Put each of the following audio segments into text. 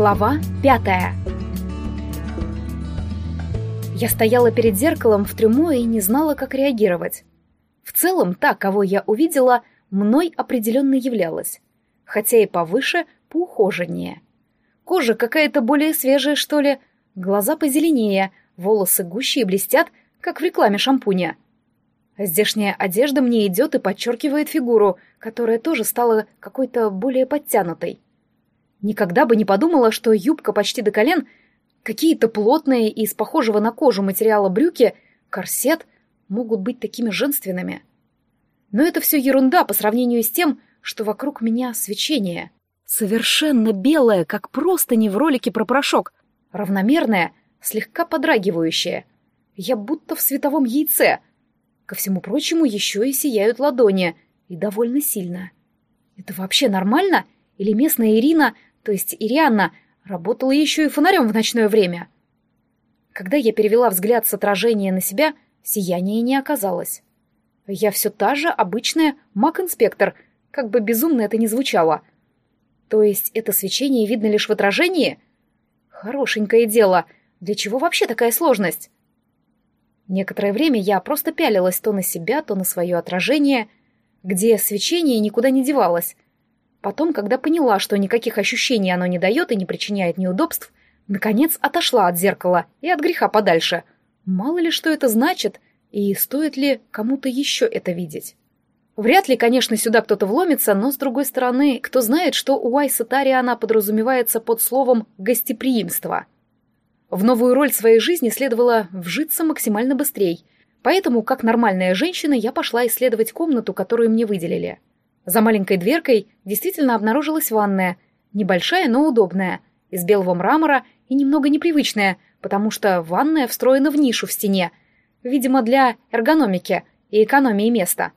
Глава пятая Я стояла перед зеркалом в трюмо и не знала, как реагировать. В целом, та, кого я увидела, мной определенно являлась. Хотя и повыше, поухоженнее. Кожа какая-то более свежая, что ли, глаза позеленее, волосы гуще и блестят, как в рекламе шампуня. Здешняя одежда мне идет и подчеркивает фигуру, которая тоже стала какой-то более подтянутой. Никогда бы не подумала, что юбка почти до колен, какие-то плотные и из похожего на кожу материала брюки, корсет могут быть такими женственными. Но это все ерунда по сравнению с тем, что вокруг меня свечение. Совершенно белое, как просто не в ролике про порошок. Равномерное, слегка подрагивающее. Я будто в световом яйце. Ко всему прочему, еще и сияют ладони. И довольно сильно. Это вообще нормально? Или местная Ирина то есть Ирианна, работала еще и фонарем в ночное время. Когда я перевела взгляд с отражения на себя, сияния не оказалось. Я все та же обычная маг-инспектор, как бы безумно это ни звучало. То есть это свечение видно лишь в отражении? Хорошенькое дело. Для чего вообще такая сложность? Некоторое время я просто пялилась то на себя, то на свое отражение, где свечение никуда не девалось, Потом, когда поняла, что никаких ощущений оно не дает и не причиняет неудобств, наконец отошла от зеркала и от греха подальше. Мало ли что это значит, и стоит ли кому-то еще это видеть. Вряд ли, конечно, сюда кто-то вломится, но, с другой стороны, кто знает, что у Айса Тариана подразумевается под словом «гостеприимство». В новую роль своей жизни следовало вжиться максимально быстрей, поэтому, как нормальная женщина, я пошла исследовать комнату, которую мне выделили. За маленькой дверкой действительно обнаружилась ванная, небольшая, но удобная, из белого мрамора и немного непривычная, потому что ванная встроена в нишу в стене, видимо, для эргономики и экономии места.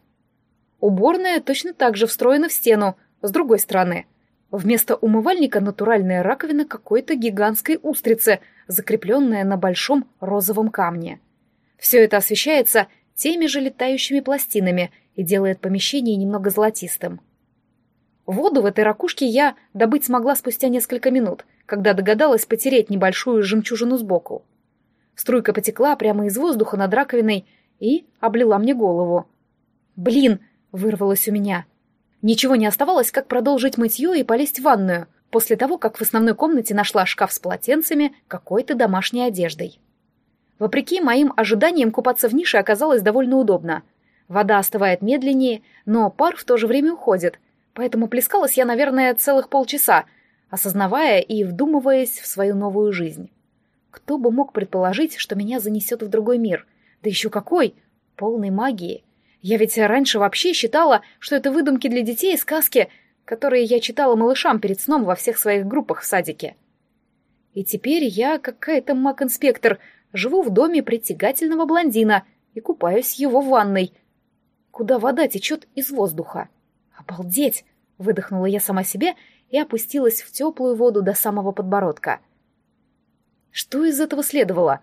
Уборная точно так же встроена в стену, с другой стороны. Вместо умывальника натуральная раковина какой-то гигантской устрицы, закрепленная на большом розовом камне. Все это освещается теми же летающими пластинами — и делает помещение немного золотистым. Воду в этой ракушке я добыть смогла спустя несколько минут, когда догадалась потереть небольшую жемчужину сбоку. Струйка потекла прямо из воздуха над раковиной и облила мне голову. «Блин!» — вырвалось у меня. Ничего не оставалось, как продолжить мытье и полезть в ванную, после того, как в основной комнате нашла шкаф с полотенцами, какой-то домашней одеждой. Вопреки моим ожиданиям, купаться в нише оказалось довольно удобно — Вода остывает медленнее, но пар в то же время уходит, поэтому плескалась я, наверное, целых полчаса, осознавая и вдумываясь в свою новую жизнь. Кто бы мог предположить, что меня занесет в другой мир? Да еще какой! Полной магии. Я ведь раньше вообще считала, что это выдумки для детей и сказки, которые я читала малышам перед сном во всех своих группах в садике. И теперь я какая-то маг-инспектор, живу в доме притягательного блондина и купаюсь его в ванной — куда вода течет из воздуха. «Обалдеть!» — выдохнула я сама себе и опустилась в теплую воду до самого подбородка. Что из этого следовало?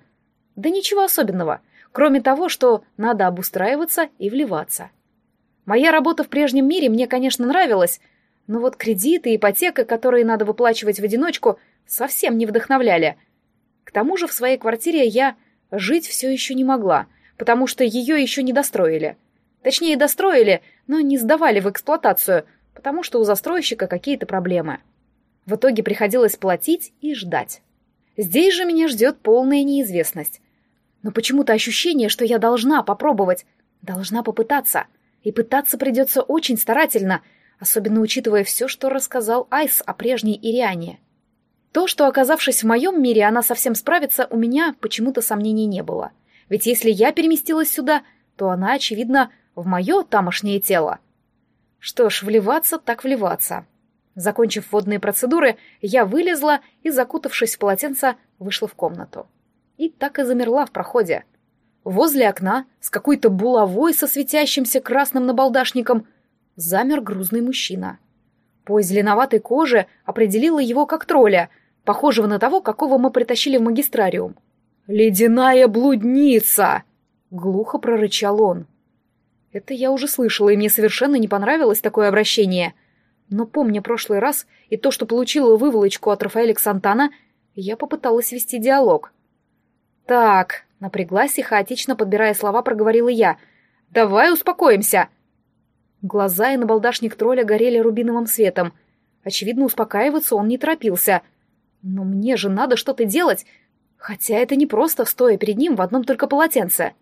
Да ничего особенного, кроме того, что надо обустраиваться и вливаться. Моя работа в прежнем мире мне, конечно, нравилась, но вот кредиты и ипотека, которые надо выплачивать в одиночку, совсем не вдохновляли. К тому же в своей квартире я жить все еще не могла, потому что ее еще не достроили — Точнее, достроили, но не сдавали в эксплуатацию, потому что у застройщика какие-то проблемы. В итоге приходилось платить и ждать. Здесь же меня ждет полная неизвестность. Но почему-то ощущение, что я должна попробовать, должна попытаться. И пытаться придется очень старательно, особенно учитывая все, что рассказал Айс о прежней Ириане. То, что, оказавшись в моем мире, она совсем справится, у меня почему-то сомнений не было. Ведь если я переместилась сюда, то она, очевидно, в мое тамошнее тело. Что ж, вливаться так вливаться. Закончив водные процедуры, я вылезла и, закутавшись в полотенце, вышла в комнату. И так и замерла в проходе. Возле окна, с какой-то булавой со светящимся красным набалдашником, замер грузный мужчина. По зеленоватой коже определила его как тролля, похожего на того, какого мы притащили в магистрариум. «Ледяная блудница!» — глухо прорычал он. Это я уже слышала, и мне совершенно не понравилось такое обращение. Но помня прошлый раз и то, что получила выволочку от Рафаэля Ксантана, я попыталась вести диалог. «Так», — напряглась и хаотично подбирая слова, проговорила я. «Давай успокоимся!» Глаза и набалдашник тролля горели рубиновым светом. Очевидно, успокаиваться он не торопился. Но мне же надо что-то делать, хотя это не просто, стоя перед ним в одном только полотенце.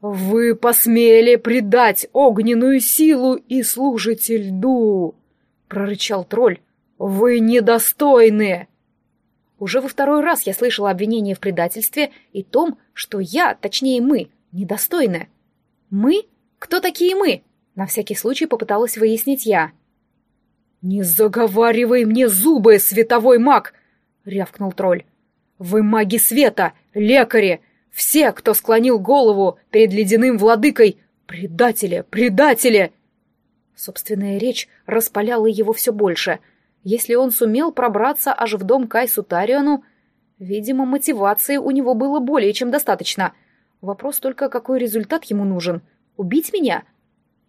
«Вы посмели предать огненную силу и служите льду!» — прорычал тролль. «Вы недостойны!» Уже во второй раз я слышала обвинение в предательстве и том, что я, точнее мы, недостойны. «Мы? Кто такие мы?» На всякий случай попыталась выяснить я. «Не заговаривай мне зубы, световой маг!» — рявкнул тролль. «Вы маги света, лекари, все, кто склонил голову перед ледяным владыкой, предатели, предатели!» Собственная речь распаляла его все больше. Если он сумел пробраться аж в дом Кайсу Тариану, видимо, мотивации у него было более чем достаточно. Вопрос только, какой результат ему нужен? Убить меня?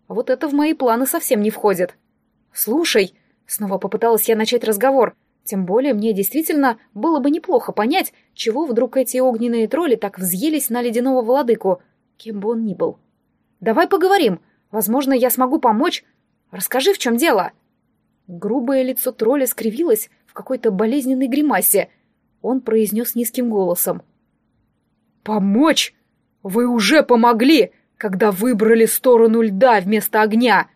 Вот это в мои планы совсем не входит. «Слушай», — снова попыталась я начать разговор, тем более мне действительно было бы неплохо понять, чего вдруг эти огненные тролли так взъелись на ледяного владыку, кем бы он ни был. «Давай поговорим. Возможно, я смогу помочь. Расскажи, в чем дело?» Грубое лицо тролля скривилось в какой-то болезненной гримасе. Он произнес низким голосом. «Помочь? Вы уже помогли, когда выбрали сторону льда вместо огня.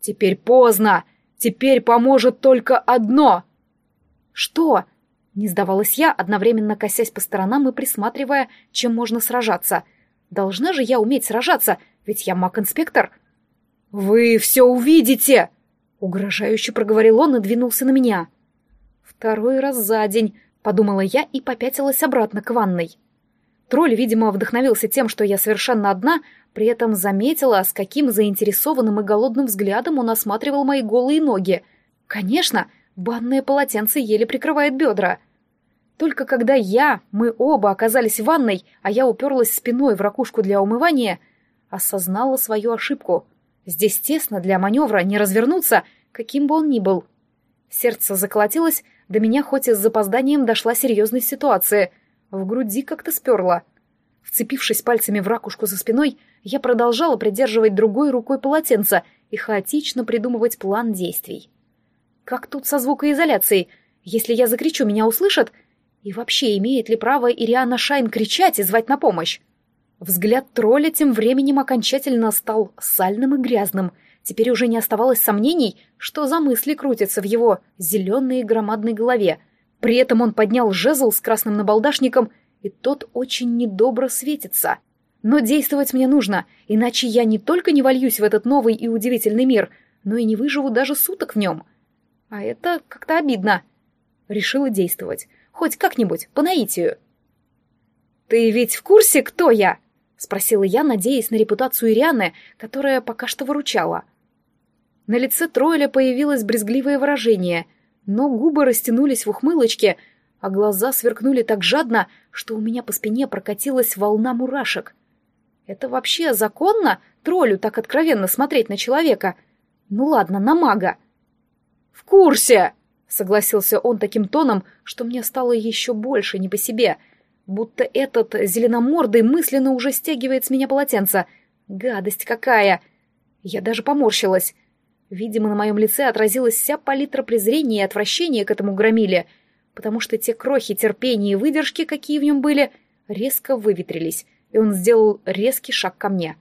Теперь поздно. Теперь поможет только одно — «Что?» — не сдавалась я, одновременно косясь по сторонам и присматривая, чем можно сражаться. «Должна же я уметь сражаться, ведь я маг-инспектор». «Вы все увидите!» — угрожающе проговорил он и двинулся на меня. «Второй раз за день», — подумала я и попятилась обратно к ванной. Тролль, видимо, вдохновился тем, что я совершенно одна, при этом заметила, с каким заинтересованным и голодным взглядом он осматривал мои голые ноги. «Конечно!» Банное полотенце еле прикрывает бедра. Только когда я, мы оба оказались в ванной, а я уперлась спиной в ракушку для умывания, осознала свою ошибку. Здесь тесно для маневра, не развернуться, каким бы он ни был. Сердце заколотилось, до меня хоть и с запозданием дошла серьезная ситуация. В груди как-то сперло. Вцепившись пальцами в ракушку за спиной, я продолжала придерживать другой рукой полотенце и хаотично придумывать план действий. Как тут со звукоизоляцией? Если я закричу, меня услышат? И вообще, имеет ли право Ириана Шайн кричать и звать на помощь? Взгляд тролля тем временем окончательно стал сальным и грязным. Теперь уже не оставалось сомнений, что за мысли крутятся в его зеленой громадной голове. При этом он поднял жезл с красным набалдашником, и тот очень недобро светится. Но действовать мне нужно, иначе я не только не вольюсь в этот новый и удивительный мир, но и не выживу даже суток в нем. А это как-то обидно. Решила действовать. Хоть как-нибудь, по наитию. «Ты ведь в курсе, кто я?» — спросила я, надеясь на репутацию Ирианы, которая пока что выручала. На лице Тройля появилось брезгливое выражение, но губы растянулись в ухмылочке, а глаза сверкнули так жадно, что у меня по спине прокатилась волна мурашек. Это вообще законно, троллю так откровенно смотреть на человека? Ну ладно, на мага. «В курсе!» — согласился он таким тоном, что мне стало еще больше не по себе, будто этот зеленомордый мысленно уже стягивает с меня полотенце. Гадость какая! Я даже поморщилась. Видимо, на моем лице отразилась вся палитра презрения и отвращения к этому громиле, потому что те крохи терпения и выдержки, какие в нем были, резко выветрились, и он сделал резкий шаг ко мне.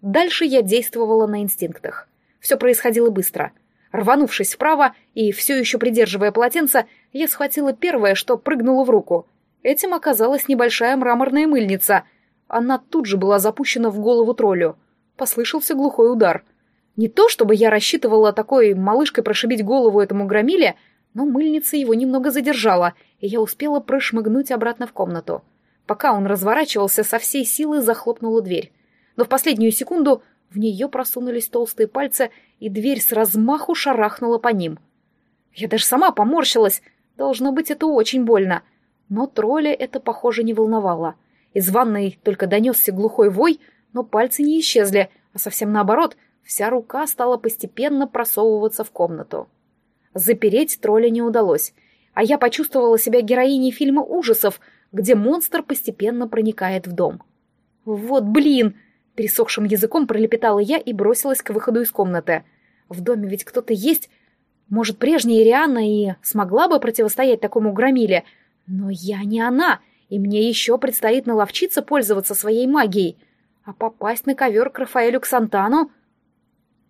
Дальше я действовала на инстинктах. Все происходило быстро — Рванувшись вправо и все еще придерживая полотенце, я схватила первое, что прыгнуло в руку. Этим оказалась небольшая мраморная мыльница. Она тут же была запущена в голову троллю. Послышался глухой удар. Не то, чтобы я рассчитывала такой малышкой прошибить голову этому громиле, но мыльница его немного задержала, и я успела прошмыгнуть обратно в комнату. Пока он разворачивался, со всей силы захлопнула дверь. Но в последнюю секунду в нее просунулись толстые пальцы, и дверь с размаху шарахнула по ним. Я даже сама поморщилась. Должно быть, это очень больно. Но тролля это, похоже, не волновало. Из ванной только донесся глухой вой, но пальцы не исчезли, а совсем наоборот, вся рука стала постепенно просовываться в комнату. Запереть тролля не удалось, а я почувствовала себя героиней фильма ужасов, где монстр постепенно проникает в дом. «Вот блин!» — пересохшим языком пролепетала я и бросилась к выходу из комнаты. «В доме ведь кто-то есть. Может, прежняя Ирианна и смогла бы противостоять такому громиле, но я не она, и мне еще предстоит наловчиться пользоваться своей магией. А попасть на ковер к Рафаэлю Ксантану...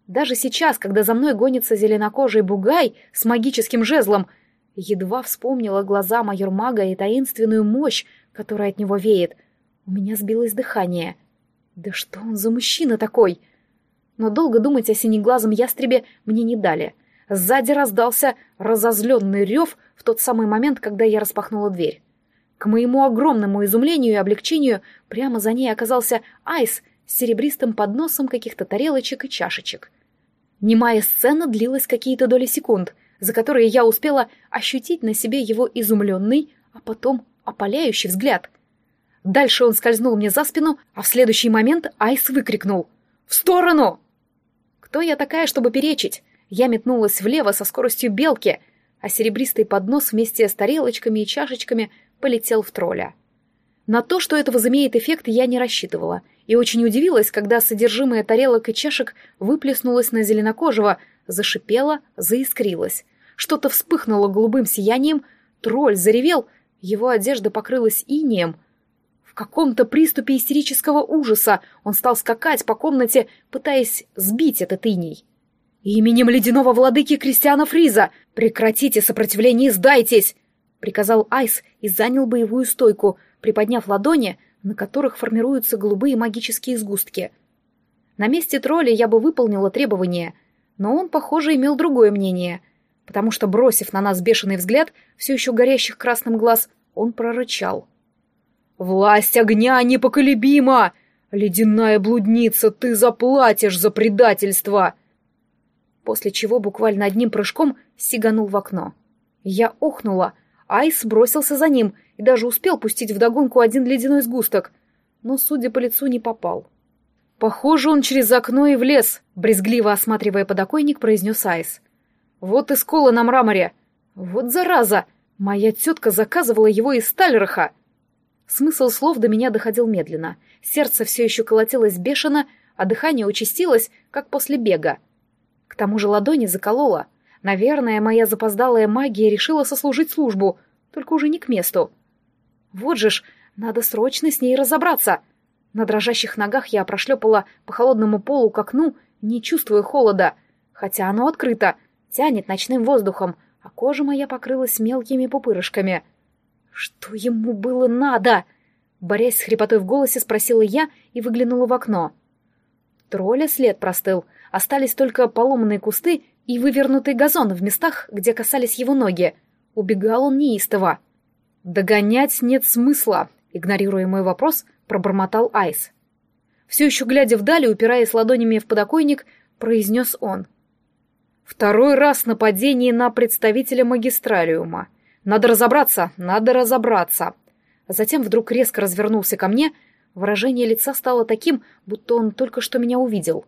Даже сейчас, когда за мной гонится зеленокожий бугай с магическим жезлом, едва вспомнила глаза майор-мага и таинственную мощь, которая от него веет. У меня сбилось дыхание. Да что он за мужчина такой? Но долго думать о синеглазом ястребе мне не дали. Сзади раздался разозленный рев в тот самый момент, когда я распахнула дверь. К моему огромному изумлению и облегчению прямо за ней оказался Айс с серебристым подносом каких-то тарелочек и чашечек. Немая сцена длилась какие-то доли секунд, за которые я успела ощутить на себе его изумленный, а потом опаляющий взгляд. Дальше он скользнул мне за спину, а в следующий момент Айс выкрикнул «В сторону!». Кто я такая, чтобы перечить? Я метнулась влево со скоростью белки, а серебристый поднос вместе с тарелочками и чашечками полетел в тролля. На то, что это возымеет эффект, я не рассчитывала, и очень удивилась, когда содержимое тарелок и чашек выплеснулось на зеленокожего, зашипело, заискрилось. Что-то вспыхнуло голубым сиянием, тролль заревел, его одежда покрылась инеем. В каком-то приступе истерического ужаса он стал скакать по комнате, пытаясь сбить этот иней. «Именем ледяного владыки Кристиана Фриза! Прекратите сопротивление и сдайтесь!» приказал Айс и занял боевую стойку, приподняв ладони, на которых формируются голубые магические сгустки. На месте тролля я бы выполнила требование, но он, похоже, имел другое мнение, потому что, бросив на нас бешеный взгляд, все еще горящих красным глаз, он прорычал. «Власть огня непоколебима! Ледяная блудница, ты заплатишь за предательство!» После чего буквально одним прыжком сиганул в окно. Я охнула, Айс бросился за ним и даже успел пустить вдогонку один ледяной сгусток, но, судя по лицу, не попал. «Похоже, он через окно и влез», — брезгливо осматривая подоконник, произнес Айс. «Вот и скола на мраморе! Вот зараза! Моя тетка заказывала его из Стальраха!» Смысл слов до меня доходил медленно. Сердце все еще колотилось бешено, а дыхание участилось, как после бега. К тому же ладони закололо. Наверное, моя запоздалая магия решила сослужить службу, только уже не к месту. Вот же ж, надо срочно с ней разобраться. На дрожащих ногах я прошлепала по холодному полу к окну, не чувствуя холода, хотя оно открыто, тянет ночным воздухом, а кожа моя покрылась мелкими пупырышками. Что ему было надо? Борясь с хрипотой в голосе, спросила я и выглянула в окно. Тролля след простыл, остались только поломанные кусты и вывернутый газон в местах, где касались его ноги. Убегал он неистово. «Догонять нет смысла», — игнорируя мой вопрос, пробормотал Айс. Все еще глядя вдали, упираясь ладонями в подоконник, произнес он. «Второй раз нападение на представителя магистралиума. Надо разобраться, надо разобраться». Затем вдруг резко развернулся ко мне, выражение лица стало таким, будто он только что меня увидел.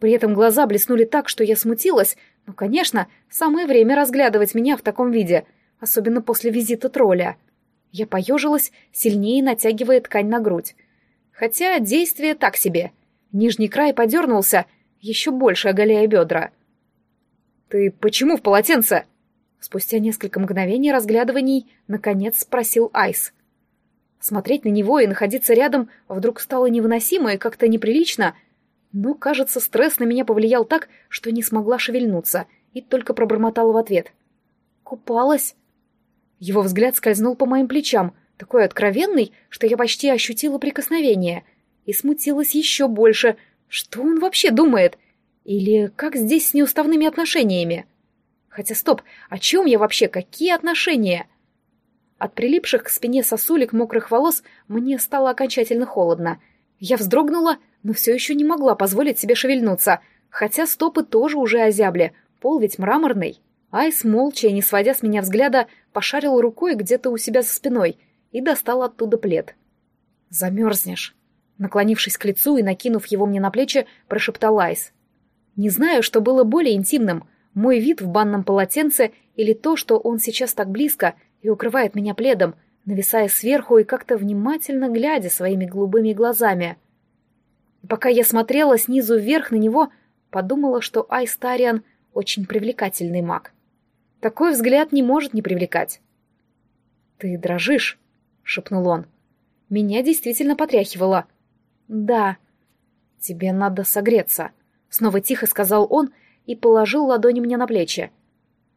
При этом глаза блеснули так, что я смутилась, ну, конечно, самое время разглядывать меня в таком виде, особенно после визита тролля. Я поежилась, сильнее натягивая ткань на грудь. Хотя действие так себе. Нижний край подернулся, еще больше оголяя бедра. «Ты почему в полотенце?» Спустя несколько мгновений разглядываний, наконец спросил Айс. Смотреть на него и находиться рядом вдруг стало невыносимо и как-то неприлично, но, кажется, стресс на меня повлиял так, что не смогла шевельнуться, и только пробормотала в ответ. «Купалась?» Его взгляд скользнул по моим плечам, такой откровенный, что я почти ощутила прикосновение, и смутилась еще больше. Что он вообще думает? Или как здесь с неуставными отношениями? Хотя стоп, о чем я вообще? Какие отношения? От прилипших к спине сосулек мокрых волос мне стало окончательно холодно. Я вздрогнула, но все еще не могла позволить себе шевельнуться, хотя стопы тоже уже озябли, пол ведь мраморный. Айс, молча и не сводя с меня взгляда, пошарил рукой где-то у себя за спиной и достал оттуда плед. «Замерзнешь», — наклонившись к лицу и накинув его мне на плечи, прошептал Айс. Не знаю, что было более интимным, Мой вид в банном полотенце или то, что он сейчас так близко и укрывает меня пледом, нависая сверху и как-то внимательно глядя своими голубыми глазами. пока я смотрела снизу вверх на него, подумала, что Айстариан очень привлекательный маг. Такой взгляд не может не привлекать. «Ты дрожишь?» — шепнул он. Меня действительно потряхивало. «Да». «Тебе надо согреться», — снова тихо сказал он и положил ладони мне на плечи.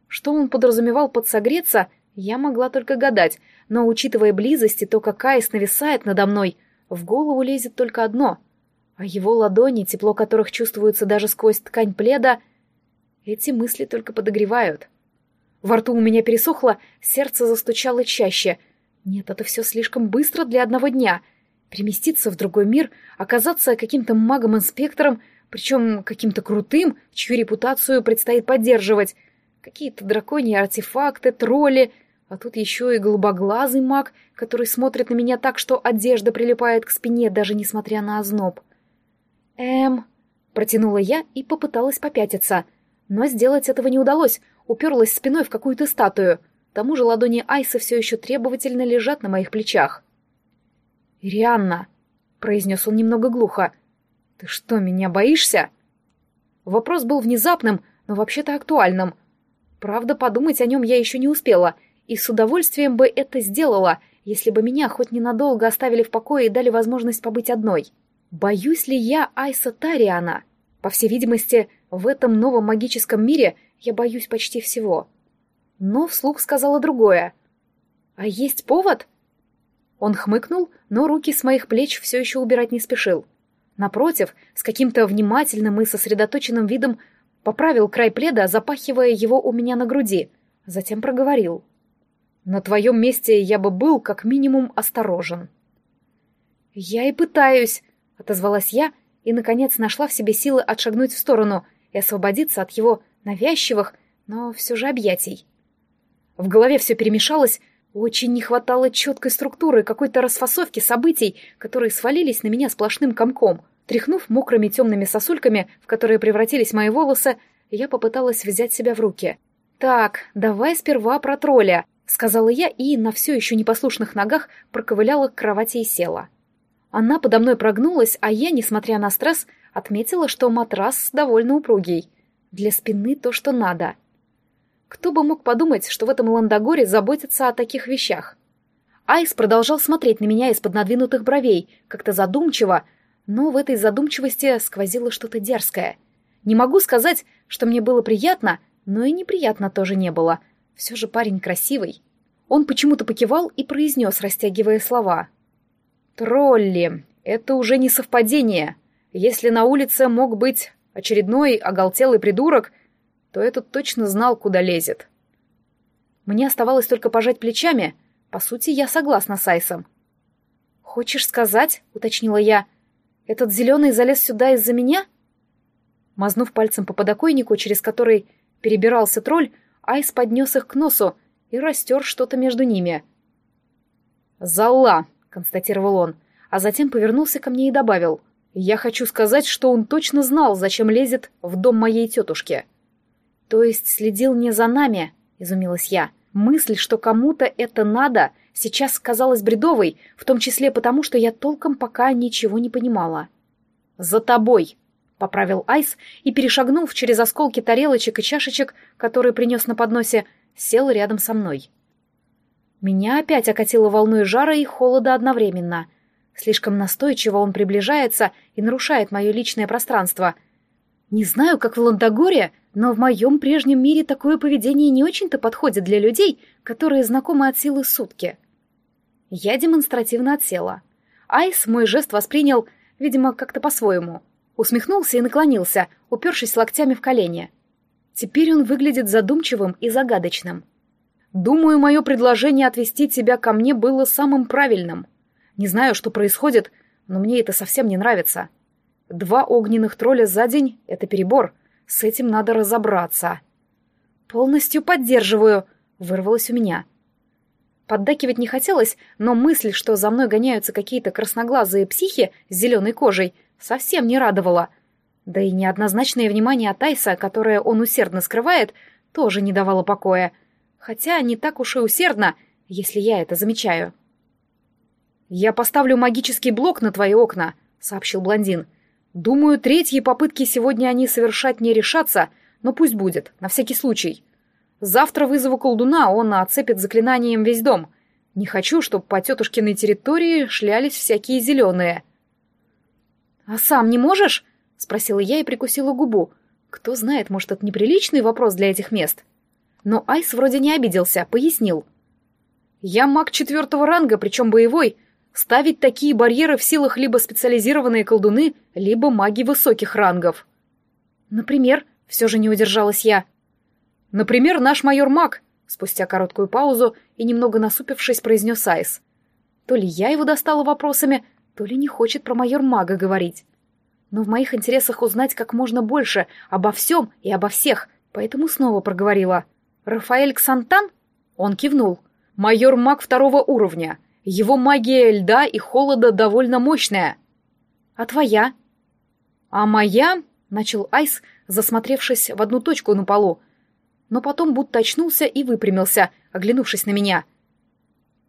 Что он подразумевал под «согреться», я могла только гадать, но, учитывая близость и то, как Айс нависает надо мной, в голову лезет только одно. А его ладони, тепло которых чувствуется даже сквозь ткань пледа, эти мысли только подогревают. Во рту у меня пересохло, сердце застучало чаще. Нет, это все слишком быстро для одного дня. Переместиться в другой мир, оказаться каким-то магом-инспектором, причем каким-то крутым, чью репутацию предстоит поддерживать. Какие-то драконьи артефакты, тролли, а тут еще и голубоглазый маг, который смотрит на меня так, что одежда прилипает к спине, даже несмотря на озноб. «Эм...» — протянула я и попыталась попятиться. Но сделать этого не удалось, уперлась спиной в какую-то статую. К тому же ладони Айса все еще требовательно лежат на моих плечах. «Ирианна!» — произнес он немного глухо. «Ты что, меня боишься?» Вопрос был внезапным, но вообще-то актуальным. Правда, подумать о нем я еще не успела — и с удовольствием бы это сделала, если бы меня хоть ненадолго оставили в покое и дали возможность побыть одной. Боюсь ли я Айса Тариана? По всей видимости, в этом новом магическом мире я боюсь почти всего. Но вслух сказала другое. «А есть повод?» Он хмыкнул, но руки с моих плеч все еще убирать не спешил. Напротив, с каким-то внимательным и сосредоточенным видом поправил край пледа, запахивая его у меня на груди, затем проговорил. На твоем месте я бы был как минимум осторожен. Я и пытаюсь, отозвалась я и, наконец, нашла в себе силы отшагнуть в сторону и освободиться от его навязчивых, но все же объятий. В голове все перемешалось, очень не хватало четкой структуры, какой-то расфасовки событий, которые свалились на меня сплошным комком. Тряхнув мокрыми темными сосульками, в которые превратились мои волосы, я попыталась взять себя в руки. «Так, давай сперва про тролля», — сказала я и на все еще непослушных ногах проковыляла к кровати и села. Она подо мной прогнулась, а я, несмотря на стресс, отметила, что матрас довольно упругий. Для спины то, что надо. Кто бы мог подумать, что в этом Ландогоре заботятся о таких вещах? Айс продолжал смотреть на меня из-под надвинутых бровей, как-то задумчиво, но в этой задумчивости сквозило что-то дерзкое. Не могу сказать, что мне было приятно, но и неприятно тоже не было — все же парень красивый. Он почему-то покивал и произнес, растягивая слова. «Тролли, это уже не совпадение. Если на улице мог быть очередной оголтелый придурок, то этот точно знал, куда лезет». Мне оставалось только пожать плечами. По сути, я согласна с Айсом. «Хочешь сказать?» — уточнила я. «Этот зеленый залез сюда из-за меня?» Мазнув пальцем по подоконнику, через который перебирался тролль, Айс поднес их к носу и растер что-то между ними. «Зала!» — констатировал он, а затем повернулся ко мне и добавил. «Я хочу сказать, что он точно знал, зачем лезет в дом моей тетушки». «То есть следил не за нами?» — изумилась я. Мысль, что кому-то это надо, сейчас казалась бредовой, в том числе потому, что я толком пока ничего не понимала. «За тобой!» — поправил Айс и, перешагнув через осколки тарелочек и чашечек, которые принес на подносе, сел рядом со мной. Меня опять окатило волной жара и холода одновременно. Слишком настойчиво он приближается и нарушает мое личное пространство. Не знаю, как в Ландогоре, но в моем прежнем мире такое поведение не очень-то подходит для людей, которые знакомы от силы сутки. Я демонстративно отсела. Айс мой жест воспринял, видимо, как-то по-своему — усмехнулся и наклонился, упершись локтями в колени. Теперь он выглядит задумчивым и загадочным. «Думаю, мое предложение отвести тебя ко мне было самым правильным. Не знаю, что происходит, но мне это совсем не нравится. Два огненных тролля за день — это перебор. С этим надо разобраться». «Полностью поддерживаю», — вырвалось у меня. Поддакивать не хотелось, но мысль, что за мной гоняются какие-то красноглазые психи с зеленой кожей — совсем не радовало. Да и неоднозначное внимание Тайса, которое он усердно скрывает, тоже не давало покоя. Хотя не так уж и усердно, если я это замечаю. «Я поставлю магический блок на твои окна», — сообщил блондин. «Думаю, третьи попытки сегодня они совершать не решатся, но пусть будет, на всякий случай. Завтра вызову колдуна, он оцепит заклинанием весь дом. Не хочу, чтобы по тетушкиной территории шлялись всякие зеленые». «А сам не можешь?» — спросила я и прикусила губу. «Кто знает, может, это неприличный вопрос для этих мест?» Но Айс вроде не обиделся, пояснил. «Я маг четвертого ранга, причем боевой. Ставить такие барьеры в силах либо специализированные колдуны, либо маги высоких рангов». «Например?» — все же не удержалась я. «Например, наш майор маг», — спустя короткую паузу и немного насупившись, произнес Айс. То ли я его достала вопросами, то ли не хочет про майор мага говорить. Но в моих интересах узнать как можно больше обо всем и обо всех, поэтому снова проговорила — «Рафаэль Ксантан?» Он кивнул. «Майор маг второго уровня. Его магия льда и холода довольно мощная». «А твоя?» «А моя?» — начал Айс, засмотревшись в одну точку на полу. Но потом будто очнулся и выпрямился, оглянувшись на меня.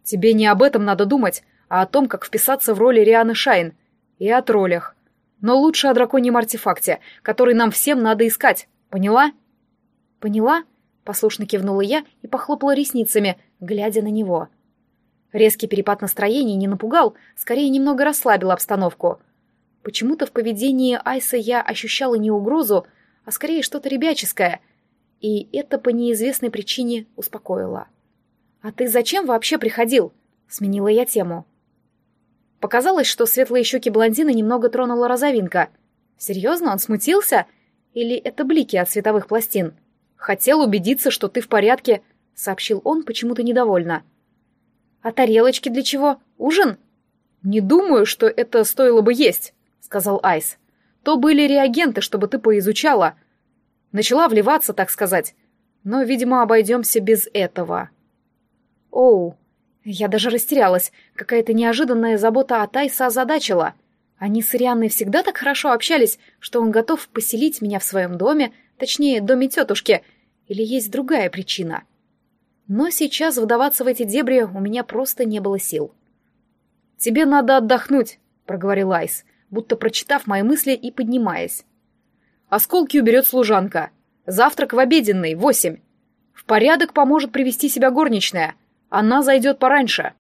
«Тебе не об этом надо думать, а о том, как вписаться в роли Рианы Шайн. И о троллях. Но лучше о драконьем артефакте, который нам всем надо искать. Поняла?» «Поняла?» Послушно кивнула я и похлопала ресницами, глядя на него. Резкий перепад настроения не напугал, скорее немного расслабил обстановку. Почему-то в поведении Айса я ощущала не угрозу, а скорее что-то ребяческое, и это по неизвестной причине успокоило. «А ты зачем вообще приходил?» — сменила я тему. Показалось, что светлые щеки блондина немного тронула розовинка. Серьезно, он смутился? Или это блики от световых пластин?» «Хотел убедиться, что ты в порядке», — сообщил он почему-то недовольно. «А тарелочки для чего? Ужин?» «Не думаю, что это стоило бы есть», — сказал Айс. «То были реагенты, чтобы ты поизучала. Начала вливаться, так сказать. Но, видимо, обойдемся без этого». «Оу». Я даже растерялась. Какая-то неожиданная забота от Айса озадачила. Они с Ирианной всегда так хорошо общались, что он готов поселить меня в своем доме, Точнее, доме тетушки. Или есть другая причина? Но сейчас вдаваться в эти дебри у меня просто не было сил. «Тебе надо отдохнуть», — проговорил Айс, будто прочитав мои мысли и поднимаясь. «Осколки уберет служанка. Завтрак в обеденной, восемь. В порядок поможет привести себя горничная. Она зайдет пораньше».